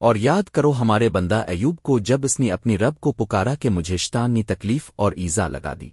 اور یاد کرو ہمارے بندہ ایوب کو جب اس نے اپنی رب کو پکارا کہ مجھے شتان نے تکلیف اور ایزا لگا دی۔